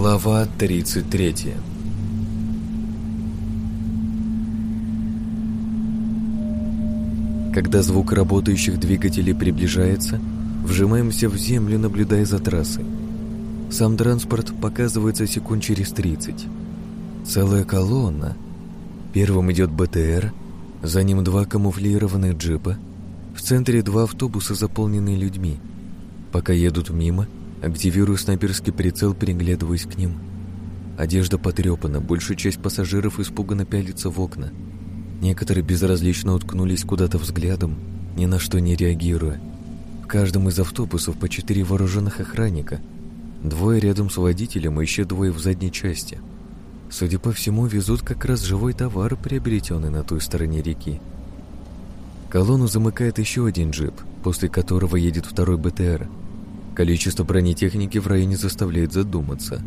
Глава 33 Когда звук работающих двигателей приближается, вжимаемся в землю, наблюдая за трассой. Сам транспорт показывается секунд через 30. Целая колонна. Первым идет БТР, за ним два камуфлированных джипа, в центре два автобуса, заполненные людьми. Пока едут мимо, активирую снайперский прицел, переглядываясь к ним. Одежда потрепана, большая часть пассажиров испуганно пялится в окна. Некоторые безразлично уткнулись куда-то взглядом, ни на что не реагируя. В каждом из автобусов по четыре вооруженных охранника. Двое рядом с водителем и еще двое в задней части. Судя по всему, везут как раз живой товар, приобретенный на той стороне реки. Колонну замыкает еще один джип, после которого едет второй БТР. Количество бронетехники в районе заставляет задуматься.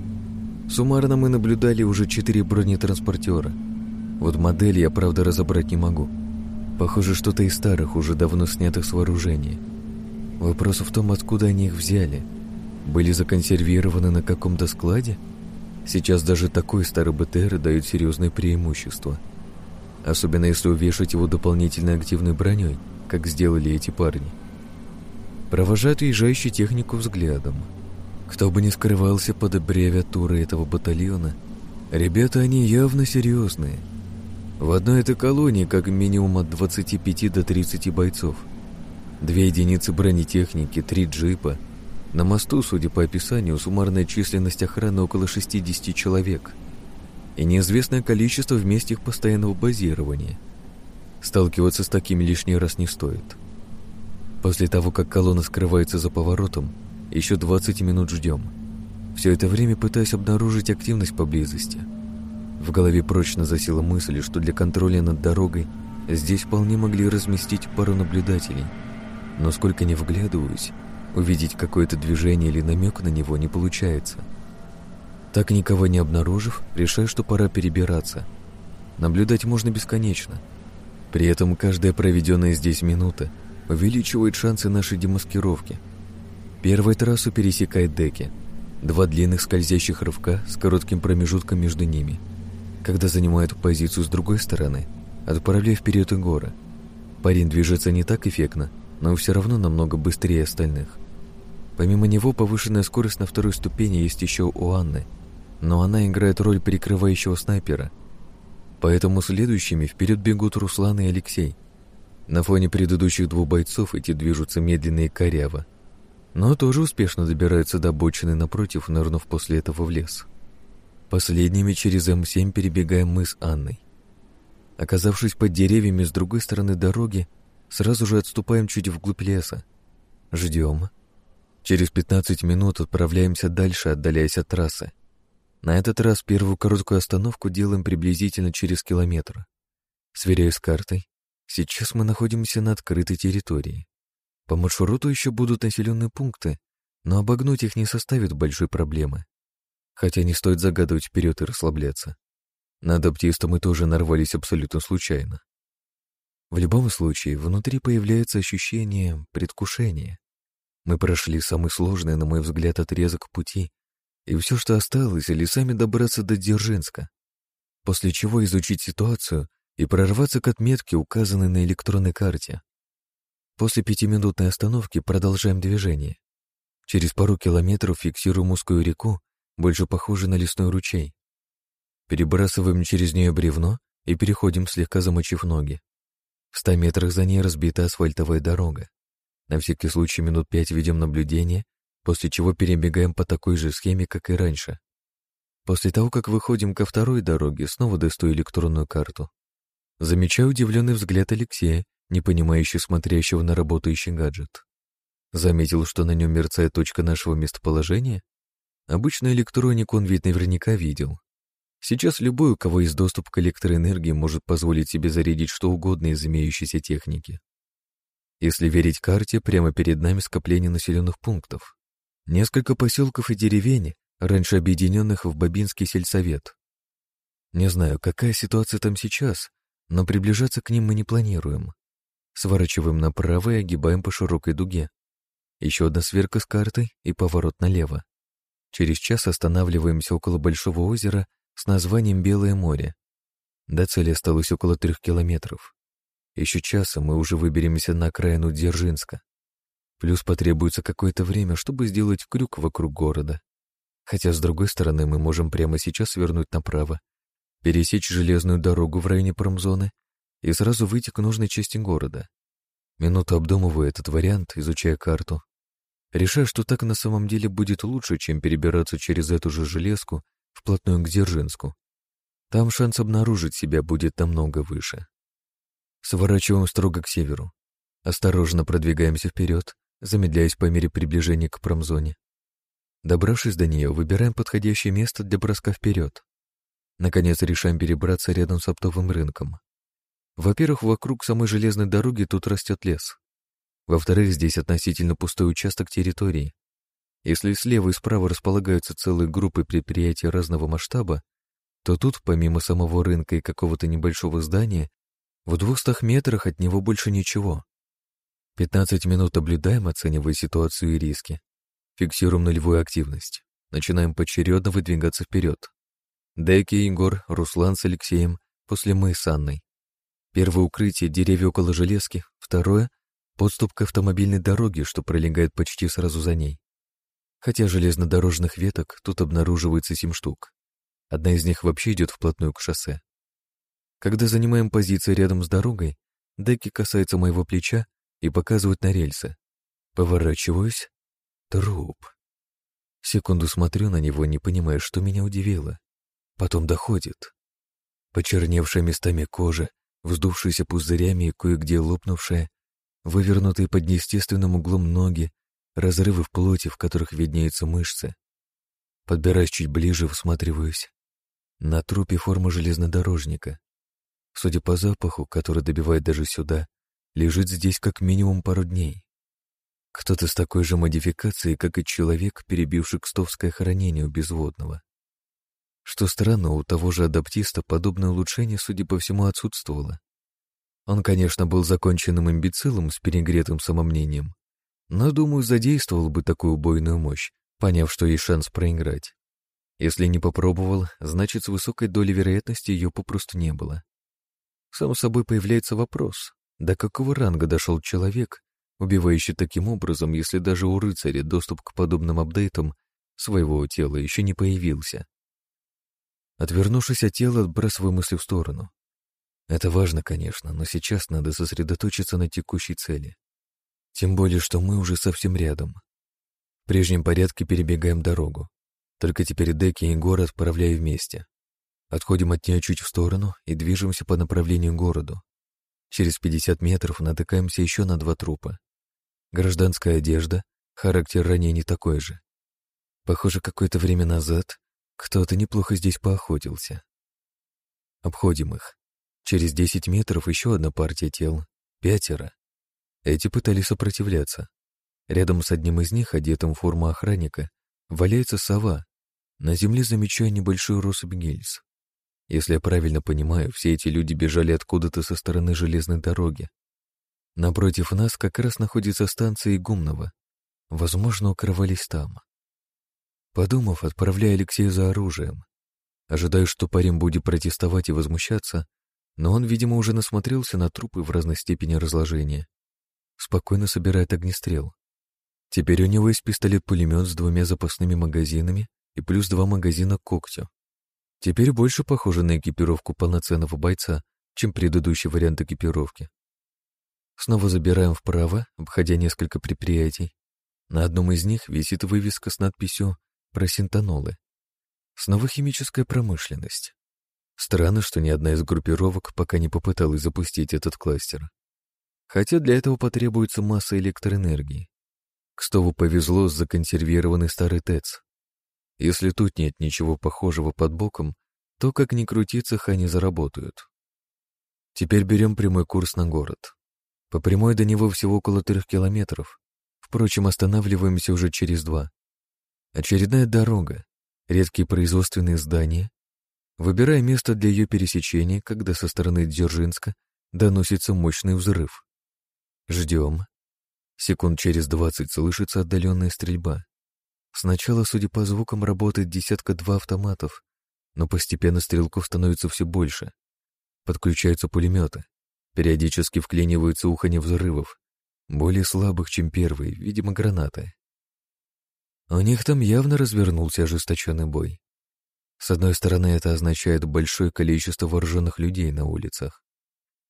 Суммарно мы наблюдали уже четыре бронетранспортера – вот модель я, правда, разобрать не могу. Похоже, что-то из старых, уже давно снятых с вооружения. Вопрос в том, откуда они их взяли. Были законсервированы на каком-то складе? Сейчас даже такой старый БТР дает серьезное преимущество. Особенно если увешать его дополнительной активной броней, как сделали эти парни. Провожают уезжающий технику взглядом. Кто бы ни скрывался под аббревиатурой этого батальона, ребята они явно серьезные – в одной этой колонии как минимум от 25 до 30 бойцов. Две единицы бронетехники, три джипа. На мосту, судя по описанию, суммарная численность охраны около 60 человек. И неизвестное количество в месте их постоянного базирования. Сталкиваться с такими лишний раз не стоит. После того, как колонна скрывается за поворотом, еще 20 минут ждем. Все это время пытаюсь обнаружить активность поблизости – в голове прочно засела мысль, что для контроля над дорогой здесь вполне могли разместить пару наблюдателей. Но сколько не вглядываюсь, увидеть какое-то движение или намек на него не получается. Так никого не обнаружив, решаю, что пора перебираться. Наблюдать можно бесконечно. При этом каждая проведенная здесь минута увеличивает шансы нашей демаскировки. Первая трассу пересекает деки. Два длинных скользящих рывка с коротким промежутком между ними – когда занимает позицию с другой стороны, отправляя вперед Егора. Парень движется не так эффектно, но все равно намного быстрее остальных. Помимо него повышенная скорость на второй ступени есть еще у Анны, но она играет роль прикрывающего снайпера. Поэтому следующими вперед бегут Руслан и Алексей. На фоне предыдущих двух бойцов эти движутся медленно и коряво, но тоже успешно добираются до бочины напротив, нырнув после этого в лес. Последними через М7 перебегаем мы с Анной. Оказавшись под деревьями с другой стороны дороги, сразу же отступаем чуть вглубь леса. Ждем. Через 15 минут отправляемся дальше, отдаляясь от трассы. На этот раз первую короткую остановку делаем приблизительно через километр. Сверяю с картой. Сейчас мы находимся на открытой территории. По маршруту еще будут населенные пункты, но обогнуть их не составит большой проблемы хотя не стоит загадывать вперед и расслабляться. На адаптиста мы тоже нарвались абсолютно случайно. В любом случае, внутри появляется ощущение предвкушения. Мы прошли самый сложный, на мой взгляд, отрезок пути, и все, что осталось, лесами добраться до Дзержинска, после чего изучить ситуацию и прорваться к отметке, указанной на электронной карте. После пятиминутной остановки продолжаем движение. Через пару километров фиксируем узкую реку больше похоже на лесной ручей. Перебрасываем через нее бревно и переходим, слегка замочив ноги. В ста метрах за ней разбита асфальтовая дорога. На всякий случай минут пять ведем наблюдение, после чего перебегаем по такой же схеме, как и раньше. После того, как выходим ко второй дороге, снова достаю электронную карту. Замечаю удивленный взгляд Алексея, не понимающий смотрящего на работающий гаджет. Заметил, что на нем мерцает точка нашего местоположения? Обычную электронику он ведь наверняка видел. Сейчас любой, у кого есть доступ к электроэнергии, может позволить себе зарядить что угодно из имеющейся техники. Если верить карте, прямо перед нами скопление населенных пунктов. Несколько поселков и деревень, раньше объединенных в Бабинский сельсовет. Не знаю, какая ситуация там сейчас, но приближаться к ним мы не планируем. Сворачиваем направо и огибаем по широкой дуге. Еще одна сверка с картой и поворот налево. Через час останавливаемся около большого озера с названием Белое море. До цели осталось около трех километров. Еще часа мы уже выберемся на окраину Дзержинска. Плюс потребуется какое-то время, чтобы сделать крюк вокруг города. Хотя, с другой стороны, мы можем прямо сейчас свернуть направо, пересечь железную дорогу в районе промзоны и сразу выйти к нужной части города. Минуту обдумываю этот вариант, изучая карту. Решаю, что так на самом деле будет лучше, чем перебираться через эту же железку вплотную к Дзержинску. Там шанс обнаружить себя будет намного выше. Сворачиваем строго к северу. Осторожно продвигаемся вперед, замедляясь по мере приближения к промзоне. Добравшись до нее, выбираем подходящее место для броска вперед. Наконец решаем перебраться рядом с оптовым рынком. Во-первых, вокруг самой железной дороги тут растет лес. Во-вторых, здесь относительно пустой участок территории. Если слева и справа располагаются целые группы предприятий разного масштаба, то тут, помимо самого рынка и какого-то небольшого здания, в двухстах метрах от него больше ничего. 15 минут наблюдаем, оценивая ситуацию и риски. Фиксируем нулевую активность. Начинаем поочередно выдвигаться вперед. Деки, Егор, Руслан с Алексеем, после мы с Анной. Первое укрытие — деревья около железки, второе — подступ к автомобильной дороге, что пролегает почти сразу за ней. Хотя железнодорожных веток тут обнаруживается семь штук. Одна из них вообще идет вплотную к шоссе. Когда занимаем позиции рядом с дорогой, Деки касается моего плеча и показывает на рельсы. Поворачиваюсь. Труп. Секунду смотрю на него, не понимая, что меня удивило. Потом доходит. Почерневшая местами кожа, вздувшаяся пузырями и кое-где лопнувшая, вывернутые под неестественным углом ноги, разрывы в плоти, в которых виднеются мышцы. Подбираясь чуть ближе, всматриваюсь. На трупе форма железнодорожника. Судя по запаху, который добивает даже сюда, лежит здесь как минимум пару дней. Кто-то с такой же модификацией, как и человек, перебивший кстовское хранение у безводного. Что странно, у того же адаптиста подобное улучшение, судя по всему, отсутствовало. Он, конечно, был законченным имбецилом с перегретым самомнением, но, думаю, задействовал бы такую убойную мощь, поняв, что есть шанс проиграть. Если не попробовал, значит, с высокой долей вероятности ее попросту не было. Сам собой появляется вопрос, до какого ранга дошел человек, убивающий таким образом, если даже у рыцаря доступ к подобным апдейтам своего тела еще не появился. Отвернувшись от тела, отбрасываю мысли в сторону. Это важно, конечно, но сейчас надо сосредоточиться на текущей цели. Тем более, что мы уже совсем рядом. В прежнем порядке перебегаем дорогу. Только теперь Деки и город отправляю вместе. Отходим от нее чуть в сторону и движемся по направлению к городу. Через 50 метров натыкаемся еще на два трупа. Гражданская одежда, характер ранений такой же. Похоже, какое-то время назад кто-то неплохо здесь поохотился. Обходим их. Через десять метров еще одна партия тел. Пятеро. Эти пытались сопротивляться. Рядом с одним из них, одетым в форму охранника, валяется сова. На земле замечаю небольшую россыпь гильз. Если я правильно понимаю, все эти люди бежали откуда-то со стороны железной дороги. Напротив нас как раз находится станция Игумного. Возможно, укрывались там. Подумав, отправляю Алексея за оружием. Ожидаю, что парень будет протестовать и возмущаться, но он, видимо, уже насмотрелся на трупы в разной степени разложения. Спокойно собирает огнестрел. Теперь у него есть пистолет-пулемет с двумя запасными магазинами и плюс два магазина к когтю. Теперь больше похоже на экипировку полноценного бойца, чем предыдущий вариант экипировки. Снова забираем вправо, обходя несколько предприятий. На одном из них висит вывеска с надписью про синтанолы. Снова химическая промышленность. Странно, что ни одна из группировок пока не попыталась запустить этот кластер. Хотя для этого потребуется масса электроэнергии. К Стову повезло с законсервированной старой ТЭЦ. Если тут нет ничего похожего под боком, то как ни крутиться, они заработают. Теперь берем прямой курс на город. По прямой до него всего около трех километров. Впрочем, останавливаемся уже через два. Очередная дорога, редкие производственные здания. Выбирая место для ее пересечения, когда со стороны Дзержинска доносится мощный взрыв. Ждем. Секунд через двадцать слышится отдаленная стрельба. Сначала, судя по звукам, работает десятка-два автоматов, но постепенно стрелков становится все больше. Подключаются пулеметы. Периодически вклиниваются уханье взрывов, более слабых, чем первые, видимо, гранаты. У них там явно развернулся ожесточенный бой. С одной стороны, это означает большое количество вооруженных людей на улицах.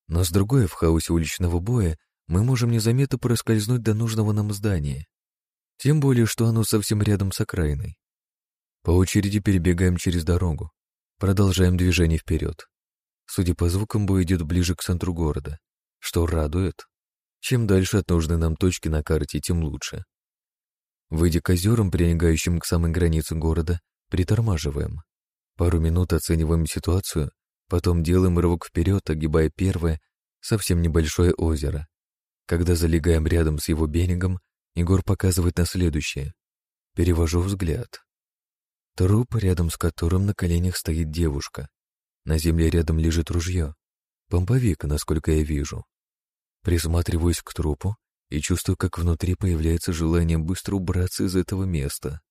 Но с другой, в хаосе уличного боя мы можем незаметно проскользнуть до нужного нам здания. Тем более, что оно совсем рядом с окраиной. По очереди перебегаем через дорогу. Продолжаем движение вперед. Судя по звукам, бой идет ближе к центру города, что радует. Чем дальше от нужной нам точки на карте, тем лучше. Выйдя к озерам, прилегающим к самой границе города, притормаживаем. Пару минут оцениваем ситуацию, потом делаем рывок вперед, огибая первое, совсем небольшое озеро. Когда залегаем рядом с его берегом, Егор показывает на следующее. Перевожу взгляд. Труп, рядом с которым на коленях стоит девушка. На земле рядом лежит ружье. Помповик, насколько я вижу. Присматриваюсь к трупу и чувствую, как внутри появляется желание быстро убраться из этого места.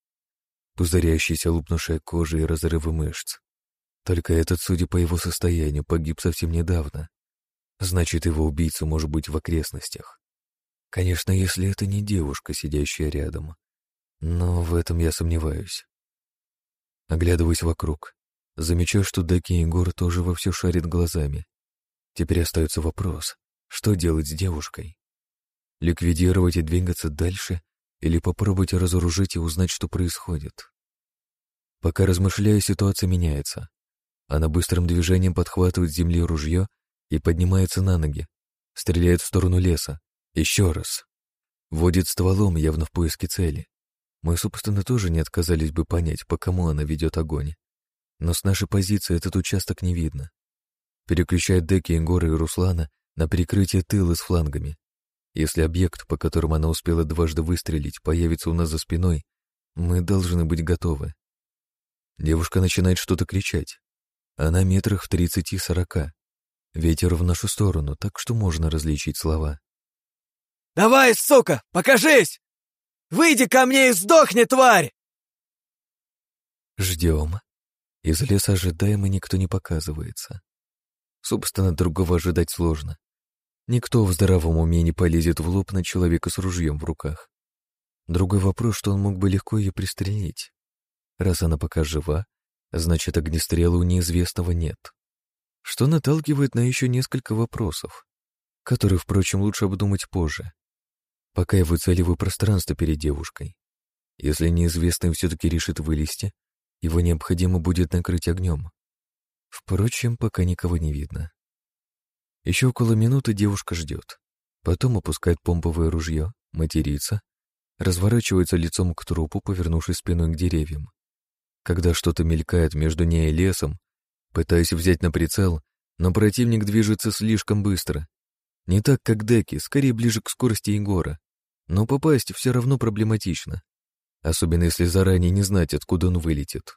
Пузырящаяся лупнувшая кожа и разрывы мышц. Только этот, судя по его состоянию, погиб совсем недавно. Значит, его убийца может быть в окрестностях. Конечно, если это не девушка, сидящая рядом. Но в этом я сомневаюсь. Оглядываюсь вокруг. Замечаю, что Деки и Егор тоже вовсю шарит глазами. Теперь остается вопрос, что делать с девушкой? Ликвидировать и двигаться дальше или попробовать разоружить и узнать, что происходит? Пока размышляю, ситуация меняется. Она быстрым движением подхватывает с земли ружье и поднимается на ноги, стреляет в сторону леса. Еще раз. Водит стволом, явно в поиске цели. Мы, собственно, тоже не отказались бы понять, по кому она ведет огонь. Но с нашей позиции этот участок не видно. Переключает деки Егора и Руслана на прикрытие тыла с флангами. Если объект, по которому она успела дважды выстрелить, появится у нас за спиной, мы должны быть готовы. Девушка начинает что-то кричать. Она метрах в тридцати-сорока. Ветер в нашу сторону, так что можно различить слова. «Давай, сука, покажись! Выйди ко мне и сдохни, тварь!» Ждем. Из леса ожидаем, и никто не показывается. Собственно, другого ожидать сложно. Никто в здравом уме не полезет в лоб на человека с ружьем в руках. Другой вопрос, что он мог бы легко ее пристрелить. Раз она пока жива, значит, огнестрела у неизвестного нет. Что наталкивает на еще несколько вопросов, которые, впрочем, лучше обдумать позже. Пока я выцеливаю пространство перед девушкой. Если неизвестный все-таки решит вылезти, его необходимо будет накрыть огнем. Впрочем, пока никого не видно. Еще около минуты девушка ждет. Потом опускает помповое ружье, матерится, разворачивается лицом к трупу, повернувшись спиной к деревьям. Когда что-то мелькает между ней и лесом, пытаясь взять на прицел, но противник движется слишком быстро. Не так, как Деки, скорее ближе к скорости Егора. Но попасть все равно проблематично. Особенно если заранее не знать, откуда он вылетит.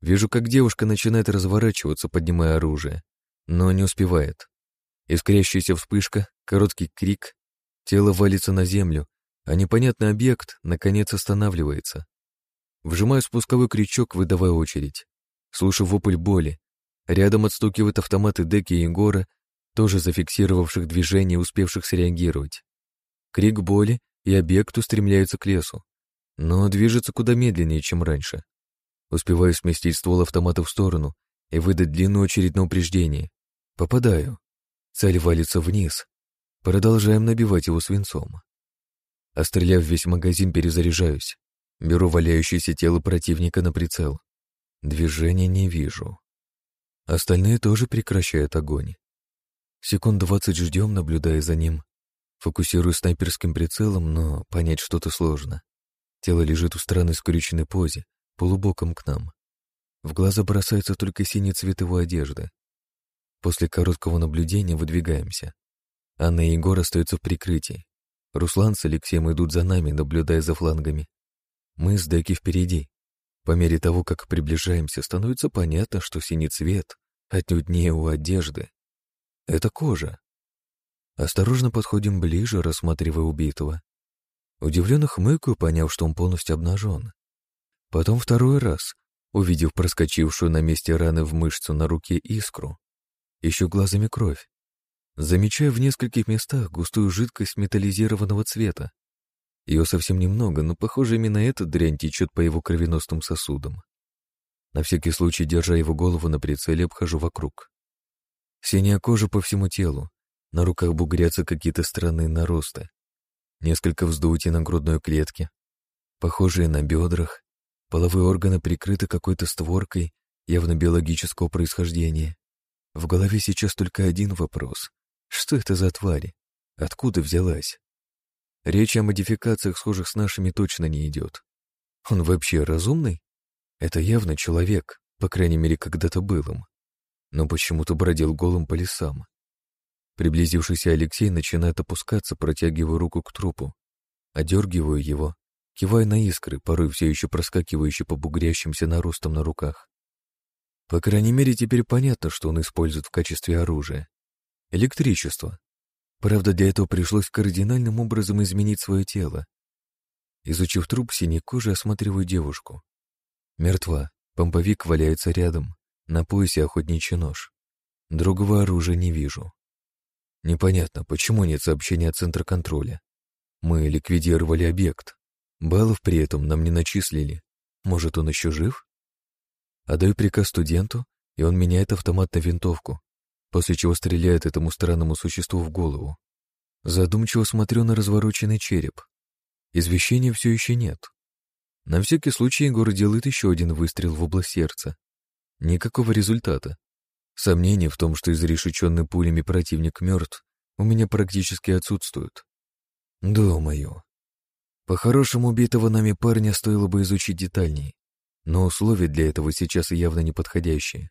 Вижу, как девушка начинает разворачиваться, поднимая оружие, но не успевает. Искрящаяся вспышка, короткий крик, тело валится на землю, а непонятный объект, наконец, останавливается. Вжимаю спусковой крючок, выдавая очередь. Слушаю вопль боли. Рядом отстукивают автоматы Деки и Егора, тоже зафиксировавших движение успевших среагировать. Крик боли, и объект устремляется к лесу, но движется куда медленнее, чем раньше. Успеваю сместить ствол автомата в сторону и выдать длинную очередь на упреждение. Попадаю. Цель валится вниз. Продолжаем набивать его свинцом. Остреляв весь магазин, перезаряжаюсь. Беру валяющееся тело противника на прицел. Движения не вижу. Остальные тоже прекращают огонь. Секунд двадцать ждем, наблюдая за ним. Фокусирую снайперским прицелом, но понять что-то сложно. Тело лежит в странной скрюченной позе, полубоком к нам. В глаза бросается только синий цвет его одежды. После короткого наблюдения выдвигаемся. Анна и Егор остаются в прикрытии. Руслан с Алексеем идут за нами, наблюдая за флангами. Мы с Деки впереди. По мере того, как приближаемся, становится понятно, что синий цвет отнюдь не у одежды. Это кожа. Осторожно подходим ближе, рассматривая убитого. Удивленно хмыкаю, поняв, что он полностью обнажен. Потом второй раз, увидев проскочившую на месте раны в мышцу на руке искру, ищу глазами кровь. Замечаю в нескольких местах густую жидкость металлизированного цвета. Ее совсем немного, но, похоже, именно эта дрянь течет по его кровеносным сосудам. На всякий случай, держа его голову на прицеле, обхожу вокруг. Синяя кожа по всему телу, на руках бугрятся какие-то странные наросты. Несколько вздутий на грудной клетке, похожие на бедрах. Половые органы прикрыты какой-то створкой, явно биологического происхождения. В голове сейчас только один вопрос. Что это за твари? Откуда взялась? Речь о модификациях, схожих с нашими, точно не идет. Он вообще разумный? Это явно человек, по крайней мере, когда-то был им. Но почему-то бродил голым по лесам. Приблизившийся Алексей начинает опускаться, протягивая руку к трупу. Одергиваю его, кивая на искры, порой все еще проскакивающие по бугрящимся наростам на руках. По крайней мере, теперь понятно, что он использует в качестве оружия. Электричество. Правда, для этого пришлось кардинальным образом изменить свое тело. Изучив труп синей кожи, осматриваю девушку. Мертва. Помповик валяется рядом. На поясе охотничий нож. Другого оружия не вижу. Непонятно, почему нет сообщения от центра контроля. Мы ликвидировали объект. Баллов при этом нам не начислили. Может, он еще жив? Отдаю приказ студенту, и он меняет автомат на винтовку, после чего стреляет этому странному существу в голову. Задумчиво смотрю на развороченный череп. Извещения все еще нет. На всякий случай Егор делает еще один выстрел в область сердца. Никакого результата. Сомнения в том, что изрешеченный пулями противник мертв, у меня практически отсутствуют. Думаю. По-хорошему, убитого нами парня стоило бы изучить детальней, но условия для этого сейчас явно неподходящие.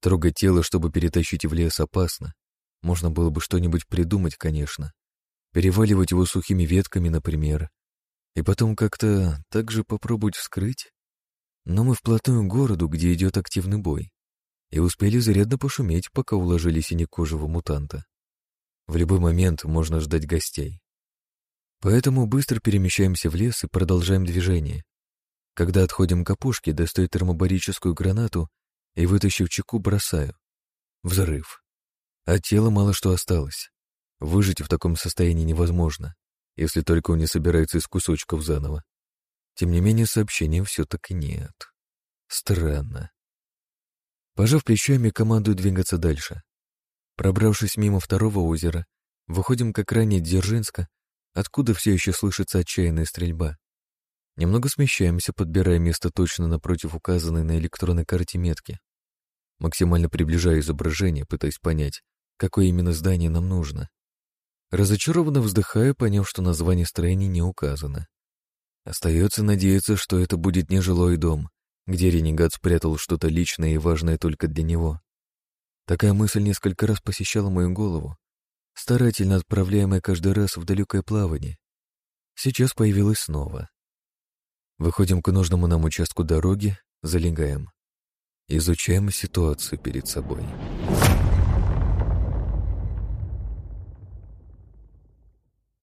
Трогать тело, чтобы перетащить в лес, опасно. Можно было бы что-нибудь придумать, конечно. Переваливать его сухими ветками, например, и потом как-то так же попробовать вскрыть? Но мы вплотную к городу, где идет активный бой, и успели зарядно пошуметь, пока уложили синекожего мутанта. В любой момент можно ждать гостей. Поэтому быстро перемещаемся в лес и продолжаем движение. Когда отходим к опушке, достаю термобарическую гранату и, вытащив чеку, бросаю. Взрыв. От тела мало что осталось. Выжить в таком состоянии невозможно если только он не собирается из кусочков заново. Тем не менее, сообщения все-таки нет. Странно. Пожав плечами, командую двигаться дальше. Пробравшись мимо второго озера, выходим к окраине Дзержинска, откуда все еще слышится отчаянная стрельба. Немного смещаемся, подбирая место точно напротив указанной на электронной карте метки. Максимально приближаю изображение, пытаясь понять, какое именно здание нам нужно. Разочарованно вздыхаю, поняв, что название строения не указано. Остается надеяться, что это будет не жилой дом, где ренегат спрятал что-то личное и важное только для него. Такая мысль несколько раз посещала мою голову, старательно отправляемая каждый раз в далекое плавание. Сейчас появилась снова. Выходим к нужному нам участку дороги, залегаем. Изучаем ситуацию перед собой.